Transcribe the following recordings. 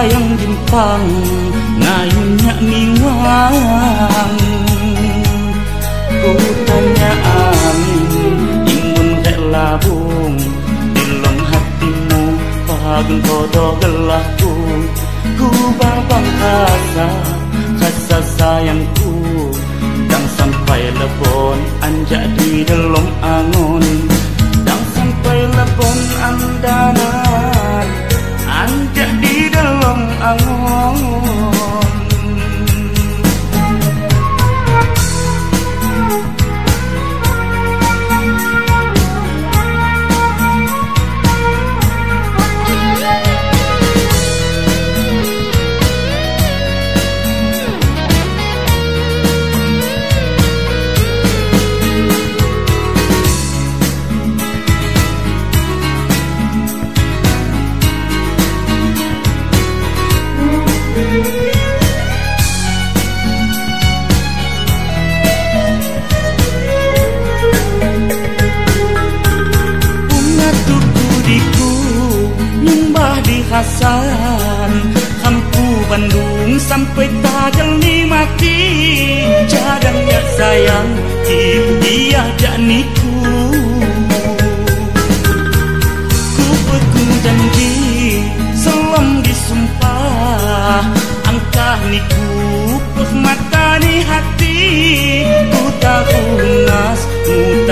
Ngembayang jimpang Ngayunya miwang Ku tanya amin Ingun kek labung Dilom hatimu Pagun kodoh gelahku Ku. Babang kasar rasa sayangku. Dan sampai lebon anjak di dalam angon Dan sampai lebon andanan Anjak di dalam angon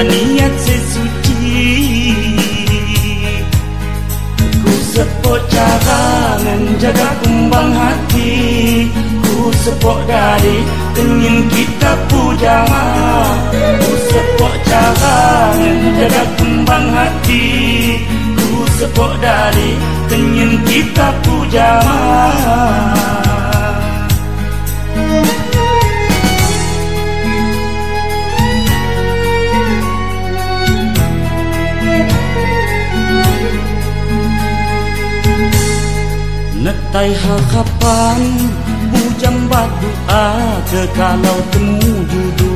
niat sesuci Ku sepok cara menjaga kumbang hati. Ku sepok dari ingin kita puja Ku sepok cara menjaga kumbang hati. Ku sepok dari ingin kita puja Netai harapan Bujang batu ke kalau temu judu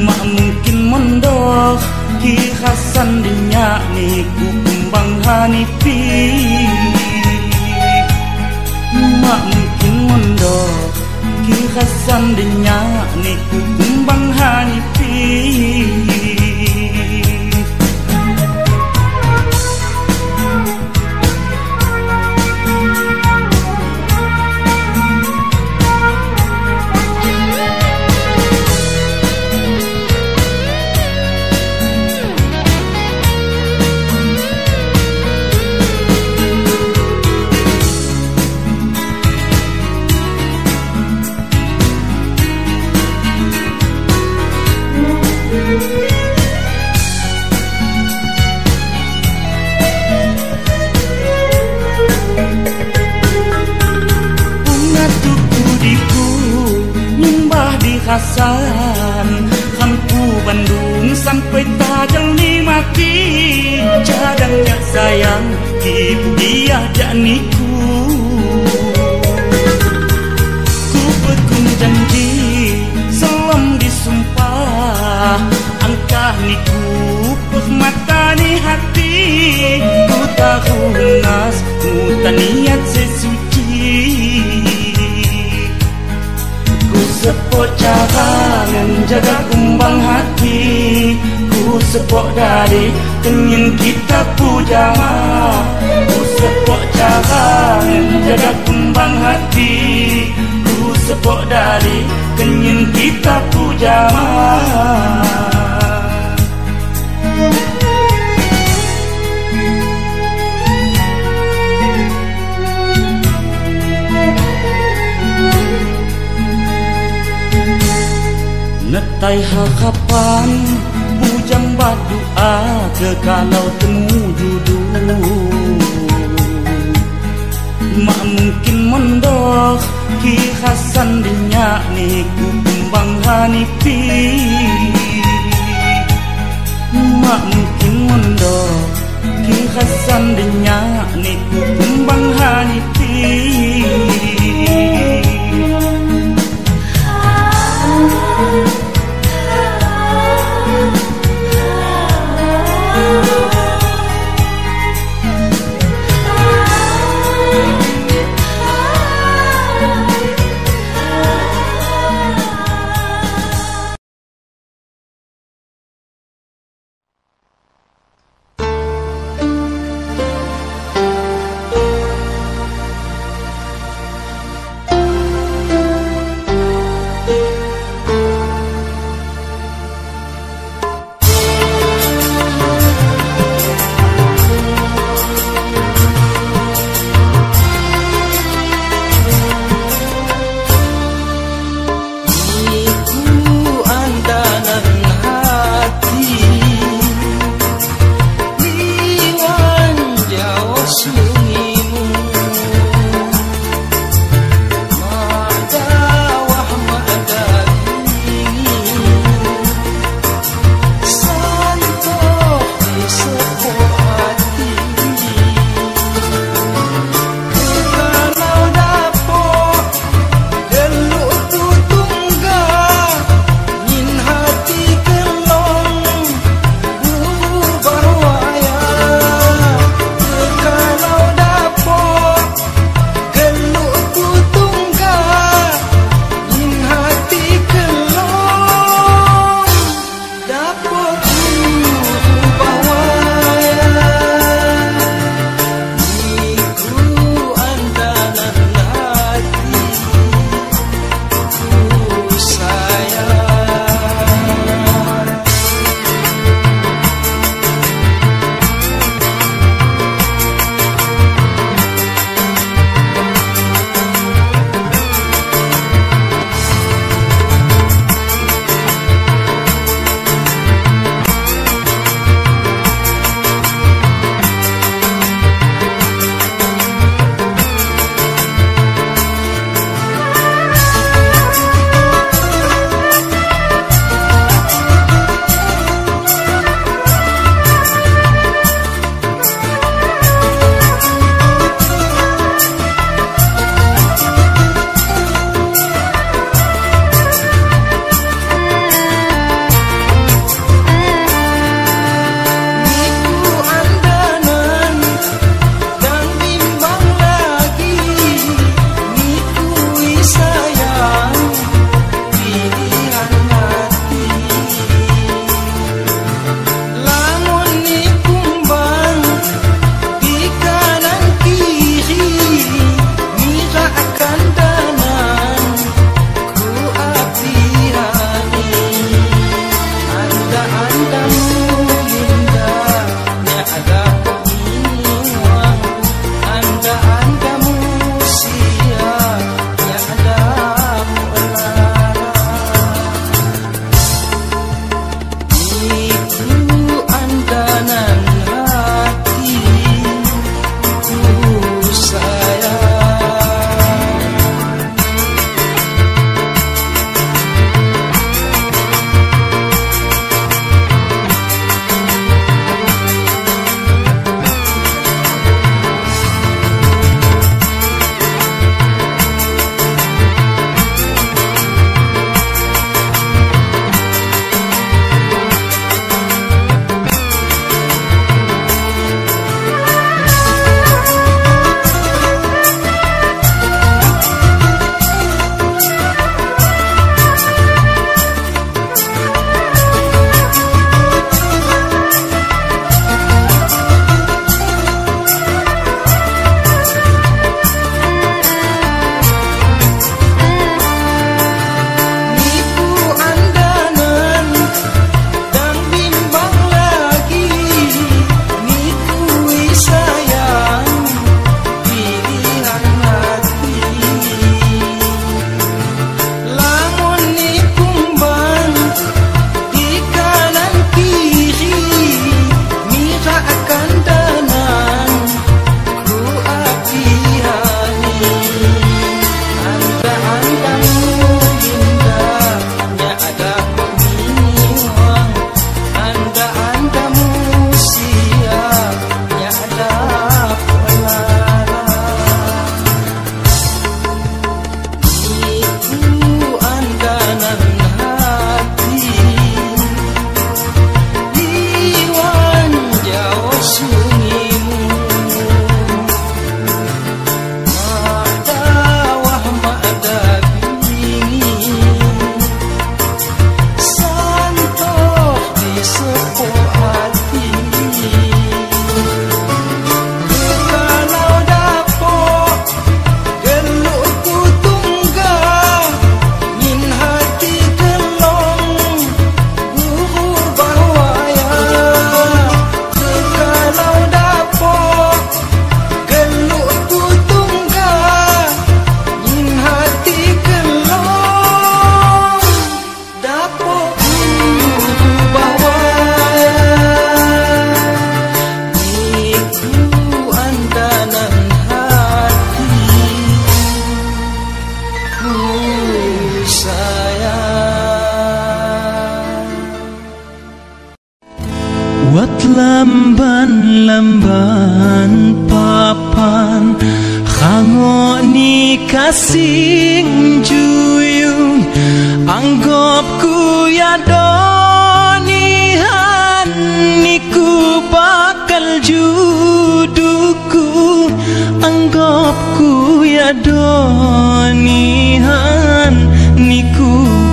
Mak mungkin mendok Ki Hasan dinyak ni ku kembang hanipi Mak mungkin mendok Ki Hasan dinyak ni ku kembang hanipi ni mati Jadangnya sayang dia janiku. Ku pegung janji selam disumpah. Angkah niku mata ni hati. Ku tahu nas muta niat sesuci. Sepok cara menjaga kumbang hati. Ku sepok dari Tengin kita puja. Ku sepok cara jaga kumbang hati. Ku sepok dari Tengin kita puja. Letai harapan Andai hakapan Bujang batu ke kalau temu judu Mak mungkin mendok Ki Hasan dinyak ni ku kumbang hanipi. Mak mungkin mendok Ki Hasan dinyak ni ku kumbang hanipi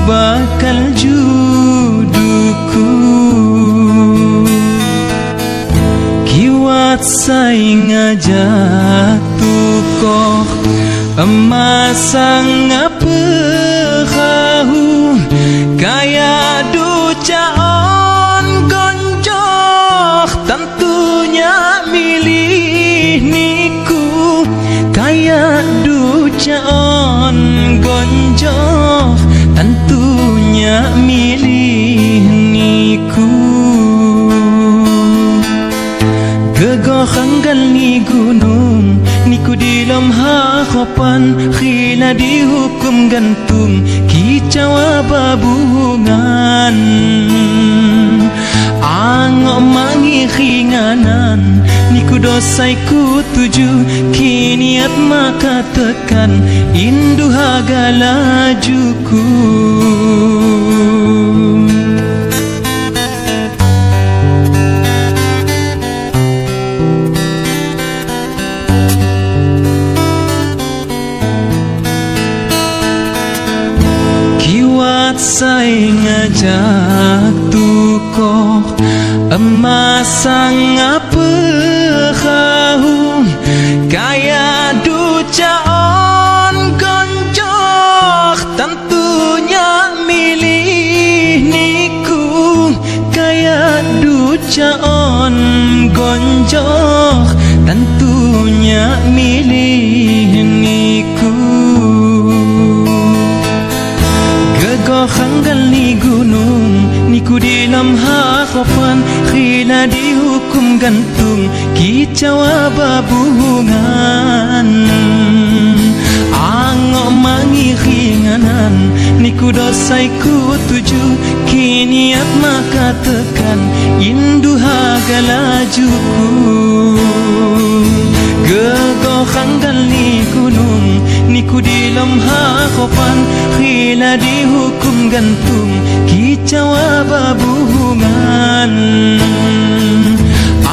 bakal juduku. Kiwat saing ngajak tukoh Emasang apehahu gunung Niku di lemha khopan Khila dihukum gantung Kicawa babungan Angok mangi khinganan Niku dosai ku tuju. Kiniat maka tekan Indu hagala say ngajak tukoh Emasang apa kau? Kaya ducaon gonjoh Tentunya milih niku. Kaya ducaon gonjoh Tentunya milih Kicawa babungan Angok mangi khinganan Niku dosai ku tuju Kiniat maka tekan Indu hagala juku Gegoh hanggal ni gunung Niku di lemha khopan Khila dihukum gantung Kicawa babungan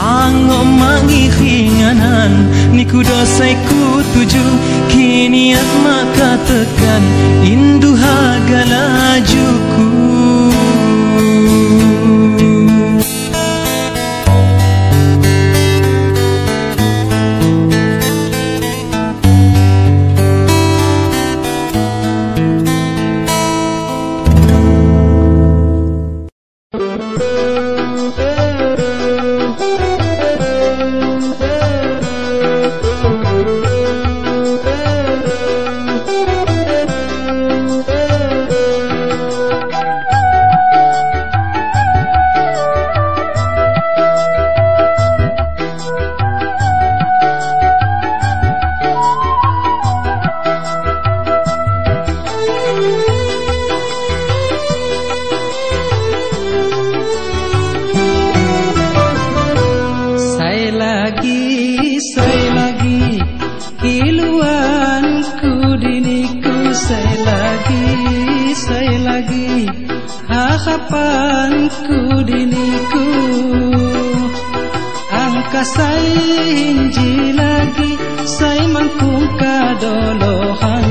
Angok mangi khinganan Niku dosai ku tuju Kiniat maka tekan Indu Harapanku diniku. Angka saya hinji lagi Saya mangkung kadolohan.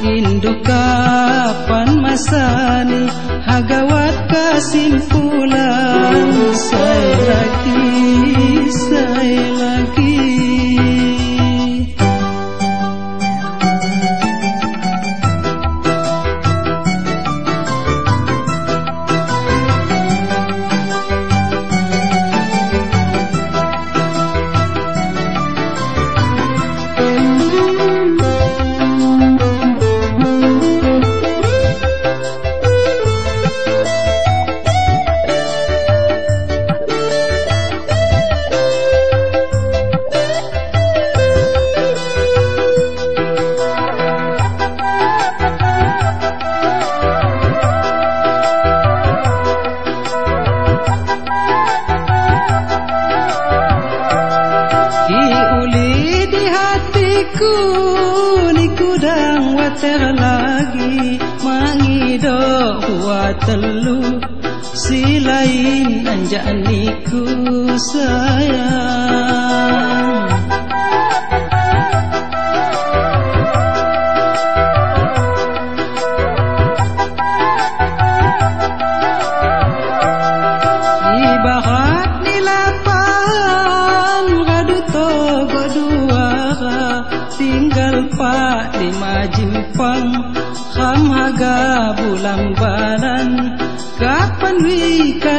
Induk kapan masani Hagawat kesimpulan. Saya lagi,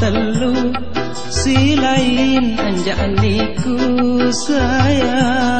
telur silain anjaliku sayang.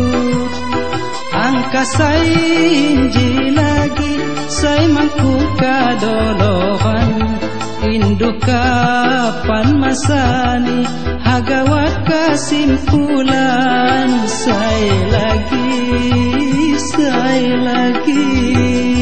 sai mangkung kadolohan induka pan masani hagawat kasimpulan sai lagi sai lagi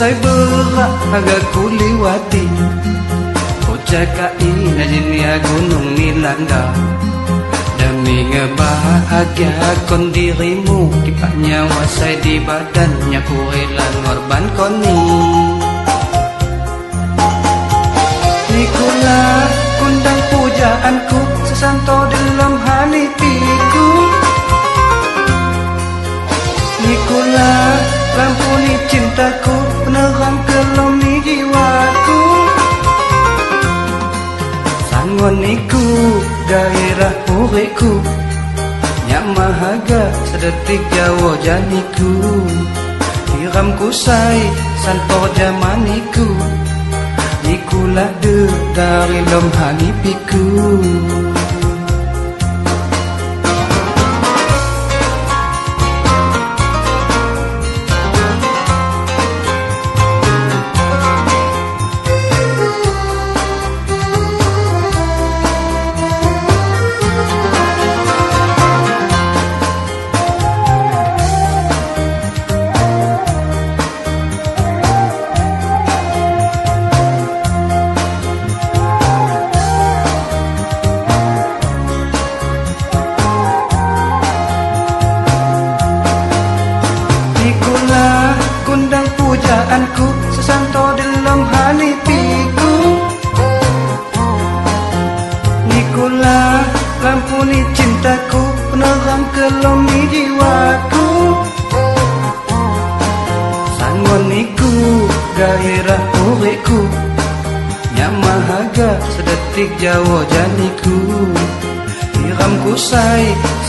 Saya berat agak kuliwati Ucakai najinia gunung nilanda Demi ngebahagia kon dirimu Kipak nyawa saya di badannya Ku rela ngorban koni. Nikula kundang pujaanku Sesanto dalam hanitiku gairah uriku Nyak mahaga sedetik jawa janiku. Hiramku say santor jamaniku. Ikulah de dari lom hanipiku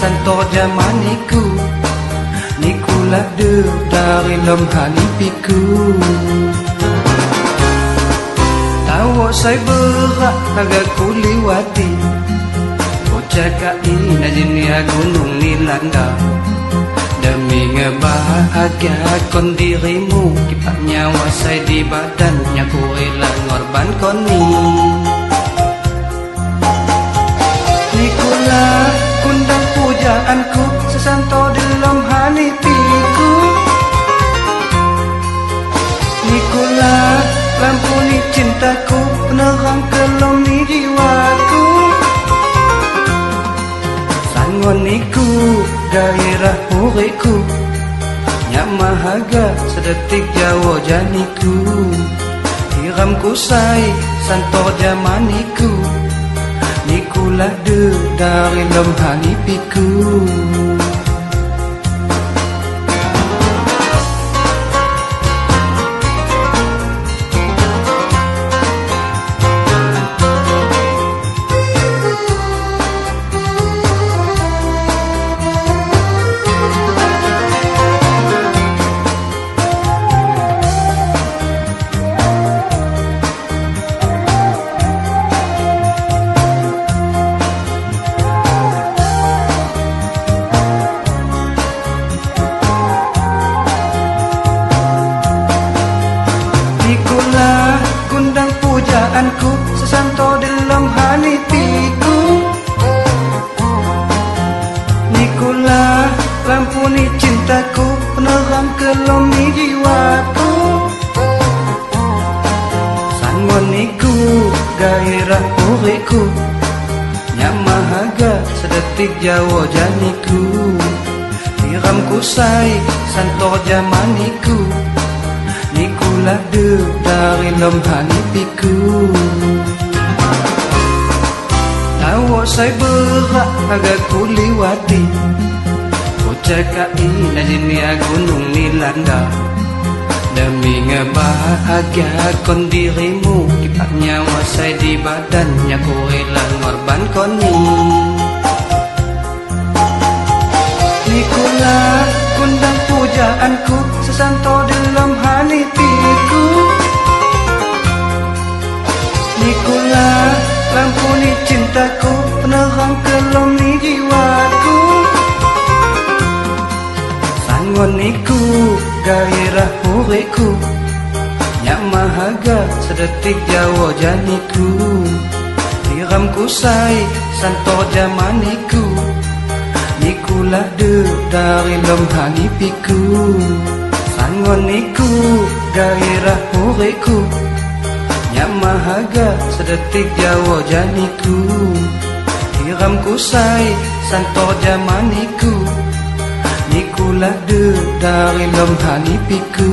santor jamaniku Nikulah de dari lom hanipiku Tahu saya berat agak kuliwati Bocah ini jenis gunung nilanda Demi ngebahagia kon dirimu Kipak nyawa saya di badannya Ku rela ngorban kon ni. Nikula kundang Sesanto dalam hanipiku Nikula lampu ni cintaku Penerang kelom ni jiwaku Sangoniku gairah uriku Nyak mahaga sedetik jawa janiku. Hiramku say santor jamaniku Nikulah de dari lom hanipiku Penerang kelom ni jiwaku Sangoniku gairah uriku Yang mahaga sedetik jawa janiku. Hiramku say santor jamaniku. Nikulah de dari lom hanipiku Tahu saya berat agak kuliwati Bocah kaina jenis gunung nilanda Demi ngebahagia kon dirimu Kipak nyawa saya di badannya Ku rela ngorban kon ni. Nikulah kundang pujaanku Sesanto dalam hanipiku Nikulah lampu ni cintaku Penerang kelom ni jiwaku Sangoniku gairah uriku Yang mahaga sedetik jawa janiku. Hiramku say santor jamaniku. Nikulah de dari lom hanipiku Sangoniku gairah uriku Yang mahaga sedetik jawa janiku. Hiramku say santor jamaniku De dari lom hanipiku